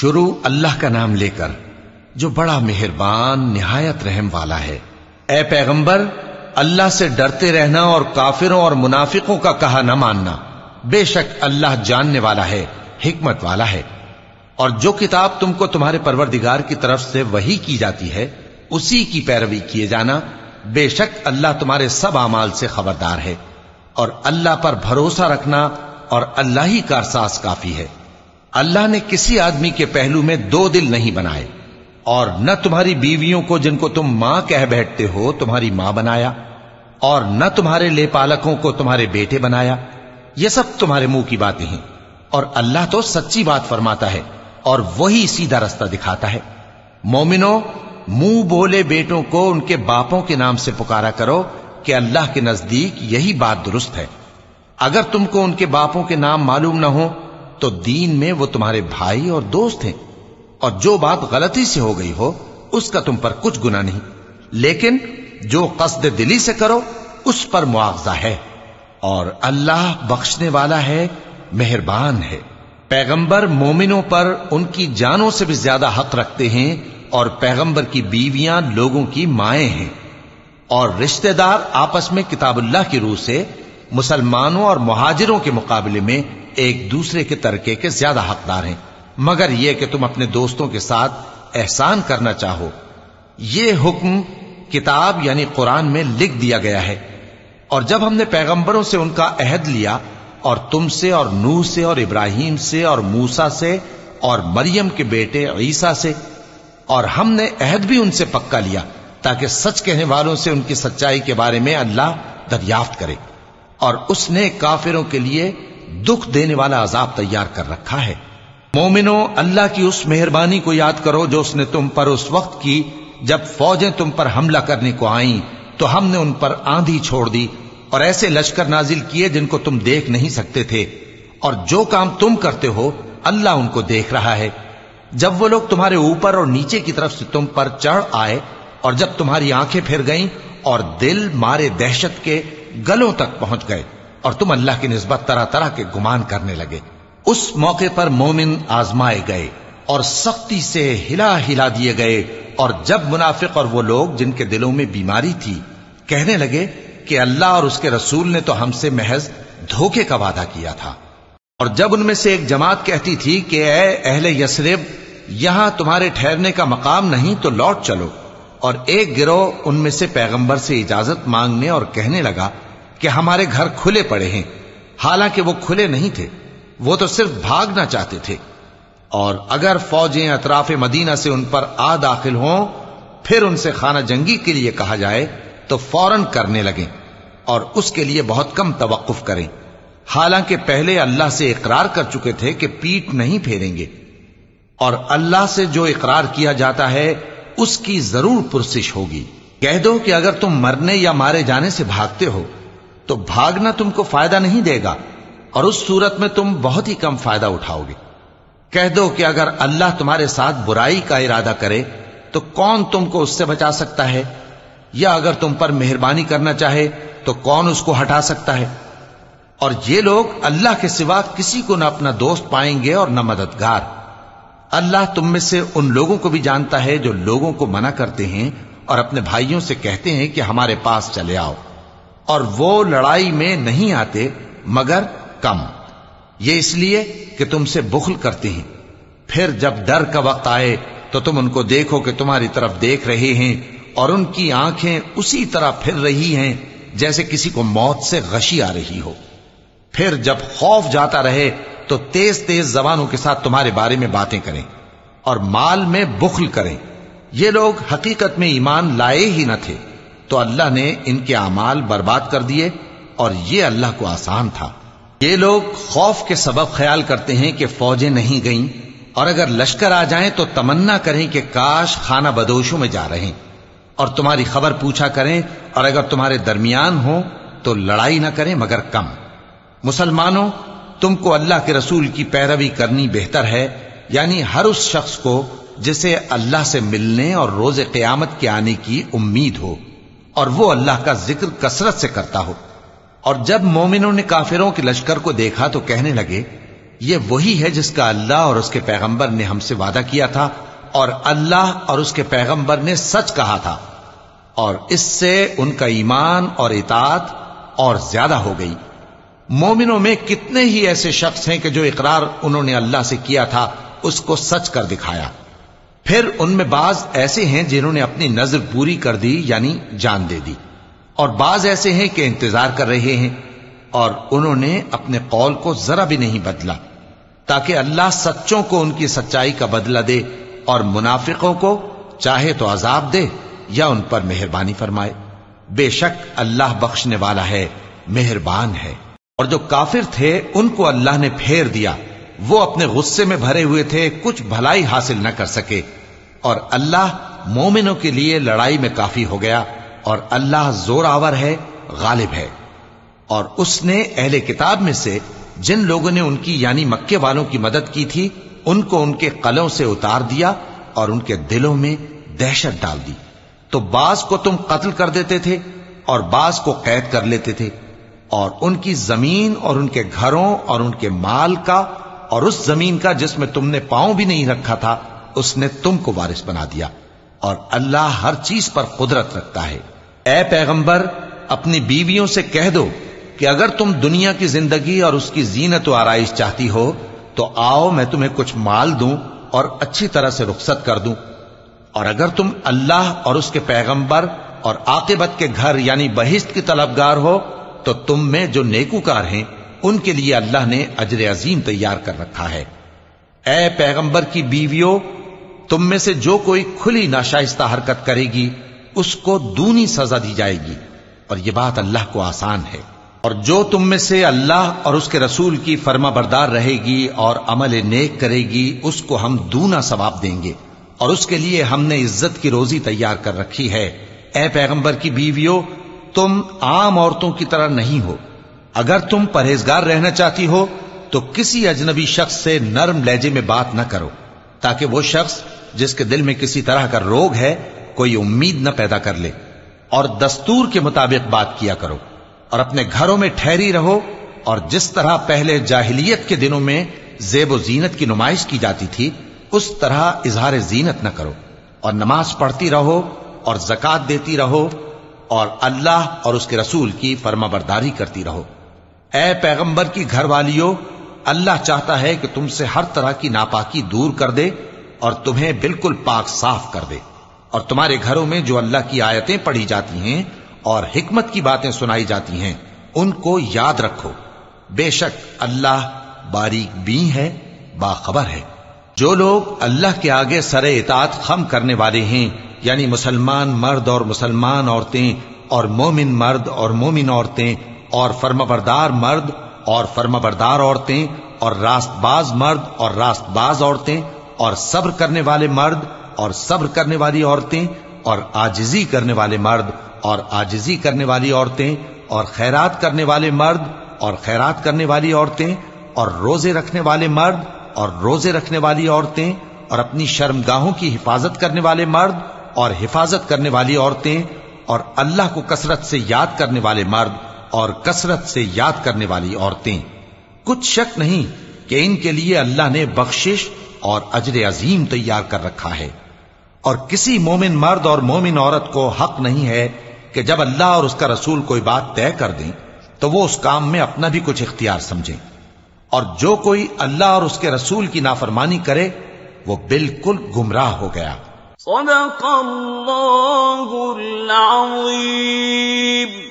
شروع اللہ کا نام لے کر، جو بڑا مہربان، نہایت رحم والا ہے۔ اے پیغمبر، اللہ سے ڈرتے رہنا اور کافروں اور منافقوں کا کہا نہ ماننا، بے شک اللہ جاننے والا ہے، حکمت والا ہے۔ اور جو کتاب تم کو تمہارے پروردگار کی طرف سے وہی کی جاتی ہے، اسی کی پیروی کیے جانا، بے شک اللہ تمہارے سب اعمال سے خبردار ہے۔ اور اللہ پر بھروسہ رکھنا اور اللہ ہی کا احساس کافی ہے۔ اللہ نے کسی آدمی کے پہلو میں دو دل نہیں بنائے اور نہ تمہاری بیویوں کو جن کو تم ماں کہہ بیٹھتے ہو تمہاری ماں بنایا اور نہ تمہارے لے پالکوں کو تمہارے بیٹے بنایا۔ یہ سب تمہارے منہ کی باتیں ہیں اور اللہ تو سچی بات فرماتا ہے اور وہی سیدھا رستہ دکھاتا ہے۔ مومنو، منہ بولے بیٹوں کو ان کے باپوں کے نام سے پکارا کرو کہ اللہ کے نزدیک یہی بات درست ہے۔ اگر تم کو ان کے باپوں کے نام معلوم نہ ہو تو دین میں وہ تمہارے بھائی اور دوست ہیں۔ اور جو بات غلطی سے ہو گئی ہو، اس کا تم پر کچھ گنا نہیں۔ لیکن جو قصد دلی سے کرو، اس پر معاوضہ ہے۔ اور اللہ بخشنے والا ہے، مہربان ہے۔ پیغمبر مومنوں پر ان کی جانوں سے بھی زیادہ حق رکھتے ہیں اور پیغمبر کی بیویاں لوگوں کی مائیں ہیں۔ اور رشتہ دار آپس میں کتاب اللہ کی روح سے، مسلمانوں اور مہاجروں کے مقابلے میں ایک دوسرے کے ترکے کے زیادہ حقدار ہیں۔ مگر یہ کہ تم اپنے دوستوں کے ساتھ احسان کرنا چاہو۔ یہ حکم کتاب یعنی قرآن میں لکھ دیا گیا ہے۔ اور جب ہم نے پیغمبروں سے ان کا عہد لیا، اور تم سے، اور نوح سے، اور ابراہیم سے، اور موسا سے، اور مریم کے بیٹے عیسیٰ سے، اور ہم نے عہد بھی ان سے پکا لیا، تاکہ سچ کہنے والوں سے ان کی سچائی کے بارے میں اللہ دریافت کرے۔ اور اس نے کافروں کے لیے دکھ دینے والا عذاب تیار کر رکھا ہے۔ مومنو اللہ کی اس مہربانی کو یاد کرو جو اس نے تم پر اس وقت کی جب فوجیں تم پر حملہ کرنے کو آئیں، تو ہم نے ان پر آندھی چھوڑ دی اور ایسے لشکر نازل کیے جن کو تم دیکھ نہیں سکتے تھے۔ اور جو کام تم کرتے ہو، اللہ ان کو دیکھ رہا ہے۔ جب وہ لوگ تمہارے اوپر اور نیچے کی طرف سے تم پر چڑھ آئے اور جب تمہاری آنکھیں پھر گئیں اور دل مارے دہشت کے گلوں تک پہنچ گئے۔ اور تم اللہ کی نسبت طرح طرح کے گمان کرنے لگے۔ اس موقع پر مومن آزمائے گئے اور سختی سے ہلا ہلا دیے گئے اور جب منافق اور وہ لوگ جن کے دلوں میں بیماری تھی کہنے لگے کہ اللہ اور اس کے رسول نے تو ہم سے محض دھوکے کا وعدہ کیا تھا۔ اور جب ان میں سے ایک جماعت کہتی تھی کہ اے اہل یسرب یہاں تمہارے ٹھہرنے کا مقام نہیں تو لوٹ چلو۔ اور ایک گروہ ان میں سے پیغمبر سے اجازت مانگنے اور کہنے لگا کہ ہمارے گھر کھلے پڑے ہیں۔ حالانکہ وہ کھلے نہیں تھے، وہ تو صرف بھاگنا چاہتے تھے۔ اور اگر فوجیں اطراف مدینہ سے ان پر آ داخل ہوں، پھر ان سے خانہ جنگی کے لیے کہا جائے تو فوراً کرنے لگیں اور اس کے لیے بہت کم توقف کریں۔ حالانکہ پہلے اللہ سے اقرار کر چکے تھے کہ پیٹ نہیں پھیریں گے۔ اور اللہ سے جو اقرار کیا جاتا ہے، اس کی ضرور پرسش ہوگی۔ کہہ دو کہ اگر تم مرنے یا مارے جانے سے بھاگتے ہو تو بھاگنا تم کو فائدہ نہیں دے گا اور اس صورت میں تم بہت ہی کم فائدہ اٹھاؤ گے۔ کہہ دو کہ اگر اللہ تمہارے ساتھ برائی کا ارادہ کرے، تو کون تم کو اس سے بچا سکتا ہے؟ یا اگر تم پر مہربانی کرنا چاہے، تو کون اس کو ہٹا سکتا ہے؟ اور یہ لوگ اللہ کے سوا کسی کو نہ اپنا دوست پائیں گے اور نہ مددگار۔ اللہ تم میں سے ان لوگوں کو بھی جانتا ہے جو لوگوں کو منع کرتے ہیں اور اپنے بھائیوں سے کہتے ہیں کہ ہمارے پاس چلے آؤ۔ اور وہ لڑائی میں نہیں آتے، مگر کم۔ یہ اس لیے کہ تم سے بخل کرتے ہیں۔ پھر جب ڈر کا وقت آئے، تو تم ان کو دیکھو کہ تمہاری طرف دیکھ رہے ہیں اور ان کی آنکھیں اسی طرح پھر رہی ہیں جیسے کسی کو موت سے غشی آ رہی ہو۔ پھر جب خوف جاتا رہے، تو تیز تیز زبانوں کے ساتھ تمہارے بارے میں باتیں کریں اور مال میں بخل کریں۔ یہ لوگ حقیقت میں ایمان لائے ہی نہ تھے۔ تو اللہ نے ان کے اعمال برباد کر دیے اور یہ اللہ کو آسان تھا۔ یہ لوگ خوف کے سبب خیال کرتے ہیں کہ فوجیں نہیں گئیں اور اگر لشکر آ جائیں تو تمنا کریں کہ کاش خانہ بدوشوں میں جا رہے اور تمہاری خبر پوچھا کریں اور اگر تمہارے درمیان ہو تو لڑائی نہ کریں مگر کم۔ مسلمانوں، تم کو اللہ کے رسول کی پیروی کرنی بہتر ہے یعنی ہر اس شخص کو جسے اللہ سے ملنے اور روز قیامت کے آنے کی امید ہو۔ اور وہ اللہ کا ذکر کثرت سے کرتا ہو۔ اور جب مومنوں نے کافروں کے لشکر کو دیکھا تو کہنے لگے، یہ وہی ہے جس کا اللہ اور اس کے پیغمبر نے ہم سے وعدہ کیا تھا اور اللہ اور اس کے پیغمبر نے سچ کہا تھا۔ اور اس سے ان کا ایمان اور اطاعت اور زیادہ ہو گئی۔ مومنوں میں کتنے ہی ایسے شخص ہیں کہ جو اقرار انہوں نے اللہ سے کیا تھا، اس کو سچ کر دکھایا۔ پھر ان میں بعض ایسے ہیں جنہوں نے اپنی نظر پوری کر دی یعنی جان دے دی۔ اور بعض ایسے ہیں کہ انتظار کر رہے ہیں اور انہوں نے اپنے قول کو ذرا بھی نہیں بدلا، تاکہ اللہ سچوں کو ان کی سچائی کا بدلہ دے اور منافقوں کو چاہے تو عذاب دے یا ان پر مہربانی فرمائے۔ بے شک اللہ بخشنے والا ہے، مہربان ہے۔ اور جو کافر تھے، ان کو اللہ نے پھیر دیا۔ وہ اپنے غصے میں بھرے ہوئے تھے، کچھ بھلائی حاصل نہ کر سکے۔ اور اللہ مومنوں کے لیے لڑائی میں کافی ہو گیا، اور اللہ زور آور ہے، غالب ہے۔ اور اس نے اہل کتاب میں سے جن لوگوں نے ان کی یعنی مکے والوں کی مدد کی تھی، ان کو ان کے قلوں سے اتار دیا اور ان کے دلوں میں دہشت ڈال دی۔ تو بعض کو تم قتل کر دیتے تھے اور بعض کو قید کر لیتے تھے۔ اور ان کی زمین اور ان کے گھروں اور ان کے مال کا اور اس زمین کا جس میں تم نے پاؤں بھی نہیں رکھا تھا، اس نے تم کو وارث بنا دیا۔ اور اللہ ہر چیز پر قدرت رکھتا ہے۔ اے پیغمبر، اپنی بیویوں سے کہہ دو کہ اگر تم دنیا کی زندگی اور اس کی زینت و آرائش چاہتی ہو، تو آؤ میں تمہیں کچھ مال دوں اور اچھی طرح سے رخصت کر دوں۔ اور اگر تم اللہ اور اس کے پیغمبر اور عاقبت کے گھر یعنی بہشت کی طلبگار ہو، تو تم میں جو نیکوکار ہیں ان کے لیے اللہ نے اجر عظیم تیار کر رکھا ہے۔ اے پیغمبر کی بیویوں، تم میں سے جو کوئی کھلی ناشائستہ حرکت کرے گی، اس کو دونی سزا دی جائے گی۔ اور یہ بات اللہ کو آسان ہے۔ اور جو تم میں سے اللہ اور اس کے رسول کی فرما بردار رہے گی اور عمل نیک کرے گی، اس کو ہم دونا ثواب دیں گے۔ اور اس کے لیے ہم نے عزت کی روزی تیار کر رکھی ہے۔ اے پیغمبر کی بیویوں، تم عام عورتوں کی طرح نہیں ہو۔ اگر تم پرہیزگار رہنا چاہتی ہو، تو کسی اجنبی شخص سے نرم لہجے میں بات نہ کرو، تاکہ وہ شخص جس کے دل میں کسی طرح کا روگ ہے، کوئی امید نہ پیدا کر لے۔ اور دستور کے مطابق بات کیا کرو، اور اپنے گھروں میں ٹھہری رہو، اور جس طرح پہلے جاہلیت کے دنوں میں زیب و زینت کی نمائش کی جاتی تھی، اس طرح اظہار زینت نہ کرو۔ اور نماز پڑھتی رہو، اور زکات دیتی رہو، اور اللہ اور اس کے رسول کی فرما برداری کرتی رہو۔ اے پیغمبر کی گھر والیوں اللہ چاہتا ہے کہ تم سے ہر طرح کی ناپاکی دور کر دے اور تمہیں بالکل پاک صاف کر دے۔ اور تمہارے گھروں میں جو اللہ کی آیتیں پڑھی جاتی ہیں اور حکمت کی باتیں سنائی جاتی ہیں، ان کو یاد رکھو۔ بے شک اللہ باریک بھی ہے، باخبر ہے۔ جو لوگ اللہ کے آگے سر اطاعت خم کرنے والے ہیں یعنی مسلمان مرد اور مسلمان عورتیں اور مومن مرد اور مومن عورتیں اور فرما بردار مرد اور فرما بردار عورتیں اور راست باز مرد اور راست باز عورتیں اور صبر کرنے والے مرد اور صبر کرنے والی عورتیں اور آجزی کرنے والے مرد اور آجزی کرنے والی عورتیں اور خیرات کرنے والے مرد اور خیرات کرنے والی عورتیں اور روزے رکھنے والے مرد اور روزے رکھنے والی عورتیں اور اپنی شرمگاہوں کی حفاظت کرنے والے مرد اور حفاظت کرنے والی عورتیں اور اللہ کو کثرت سے یاد کرنے والے مرد اور کثرت سے یاد کرنے والی عورتیں۔ کچھ شک نہیں کہ ان کے لیے اللہ نے بخشش اور اجر عظیم تیار کر رکھا ہے۔ اور کسی مومن مرد اور مومن عورت کو حق نہیں ہے کہ جب اللہ اور اس کا رسول کوئی بات طے کر دیں، تو وہ اس کام میں اپنا بھی کچھ اختیار سمجھیں۔ اور جو کوئی اللہ اور اس کے رسول کی نافرمانی کرے، وہ بالکل گمراہ ہو گیا۔ صدق اللہ العظیم۔